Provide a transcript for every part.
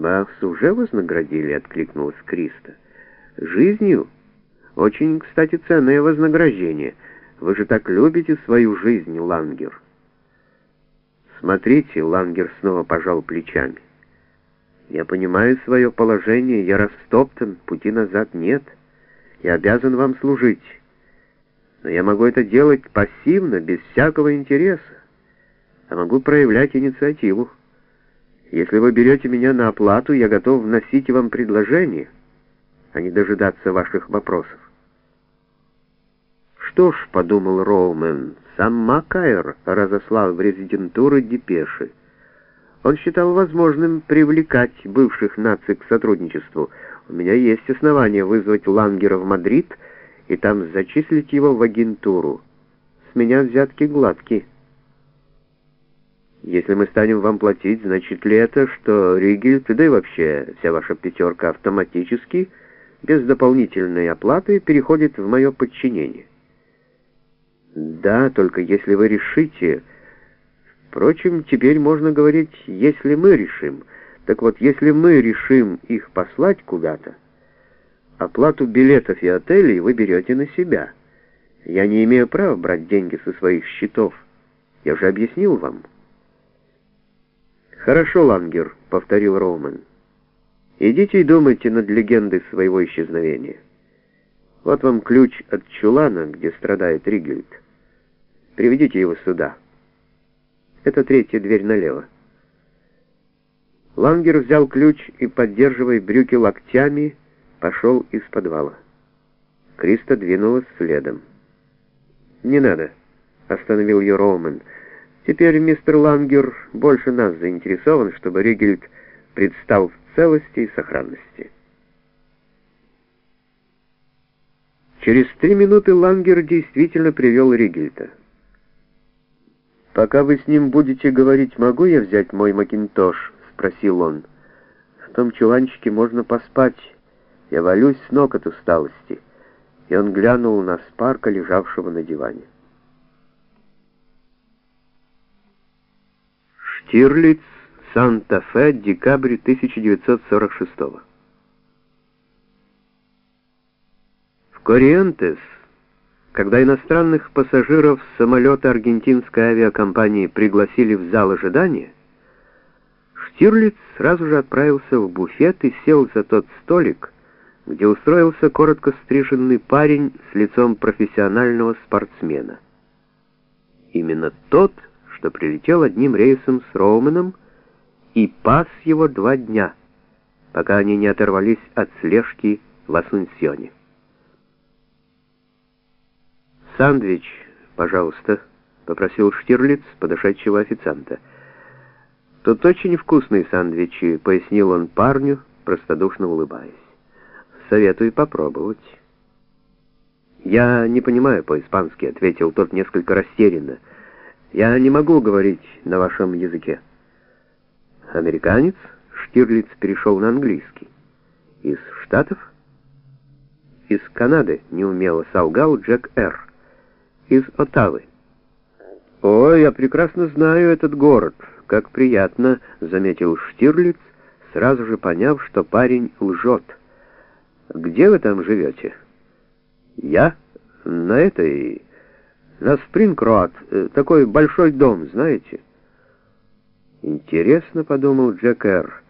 «Вас уже вознаградили?» — откликнулась Криста. «Жизнью? Очень, кстати, ценное вознаграждение. Вы же так любите свою жизнь, Лангер». «Смотрите», — Лангер снова пожал плечами. «Я понимаю свое положение, я растоптан, пути назад нет. Я обязан вам служить. Но я могу это делать пассивно, без всякого интереса. А могу проявлять инициативу». Если вы берете меня на оплату, я готов вносить вам предложение, а не дожидаться ваших вопросов. Что ж, — подумал Роумен, — сам Макайр разослал в резидентуры депеши. Он считал возможным привлекать бывших наци к сотрудничеству. У меня есть основания вызвать Лангера в Мадрид и там зачислить его в агентуру. С меня взятки гладкие. Если мы станем вам платить, значит ли это, что Ригельд, да и вообще вся ваша пятерка автоматически, без дополнительной оплаты, переходит в мое подчинение? Да, только если вы решите... Впрочем, теперь можно говорить, если мы решим. Так вот, если мы решим их послать куда-то, оплату билетов и отелей вы берете на себя. Я не имею права брать деньги со своих счетов. Я уже объяснил вам. «Хорошо, Лангер», — повторил Роуман. «Идите и думайте над легендой своего исчезновения. Вот вам ключ от чулана, где страдает Ригельд. Приведите его сюда. Это третья дверь налево». Лангер взял ключ и, поддерживая брюки локтями, пошел из подвала. Криста двинулась следом. «Не надо», — остановил ее Роуман, — Теперь мистер Лангер больше нас заинтересован, чтобы Ригельд предстал в целости и сохранности. Через три минуты Лангер действительно привел Ригельта. «Пока вы с ним будете говорить, могу я взять мой макинтош?» — спросил он. «В том чуланчике можно поспать. Я валюсь с ног от усталости». И он глянул на Спарка, лежавшего на диване. Штирлиц, Санта-Фе, декабрь 1946 В Кориентес, когда иностранных пассажиров самолета аргентинской авиакомпании пригласили в зал ожидания, Штирлиц сразу же отправился в буфет и сел за тот столик, где устроился коротко стриженный парень с лицом профессионального спортсмена. Именно тот, что прилетел одним рейсом с Роуменом и пас его два дня, пока они не оторвались от слежки в Асунсьоне. «Сандвич, пожалуйста», — попросил Штирлиц подошедшего официанта. «Тут очень вкусные сандвичи», — пояснил он парню, простодушно улыбаясь. «Советую попробовать». «Я не понимаю по-испански», — ответил тот несколько растерянно. Я не могу говорить на вашем языке. Американец? Штирлиц перешел на английский. Из Штатов? Из Канады, неумело солгал Джек Р. Из Оттавы. «О, я прекрасно знаю этот город. Как приятно», — заметил Штирлиц, сразу же поняв, что парень лжет. «Где вы там живете?» «Я? На этой...» На Спрингроад, э, такой большой дом, знаете? Интересно, подумал Джек Эр,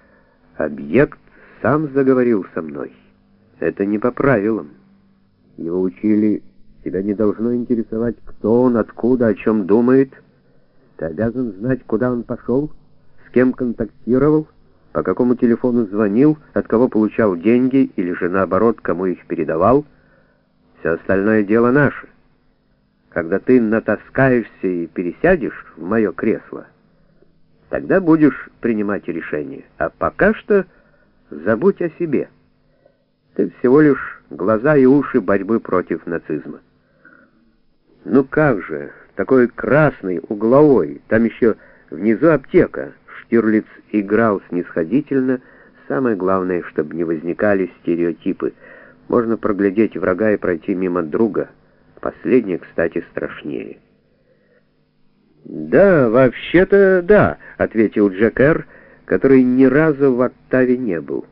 объект сам заговорил со мной. Это не по правилам. Его учили, тебя не должно интересовать, кто он, откуда, о чем думает. Ты обязан знать, куда он пошел, с кем контактировал, по какому телефону звонил, от кого получал деньги или же наоборот, кому их передавал. Все остальное дело наше. Когда ты натаскаешься и пересядешь в мое кресло, тогда будешь принимать решение. А пока что забудь о себе. Ты всего лишь глаза и уши борьбы против нацизма. Ну как же, такой красный, угловой, там еще внизу аптека. Штирлиц играл снисходительно, самое главное, чтобы не возникали стереотипы. Можно проглядеть врага и пройти мимо друга — Последнее, кстати, страшнее. «Да, вообще-то да», — ответил Джек Эр, который ни разу в Оттаве не был.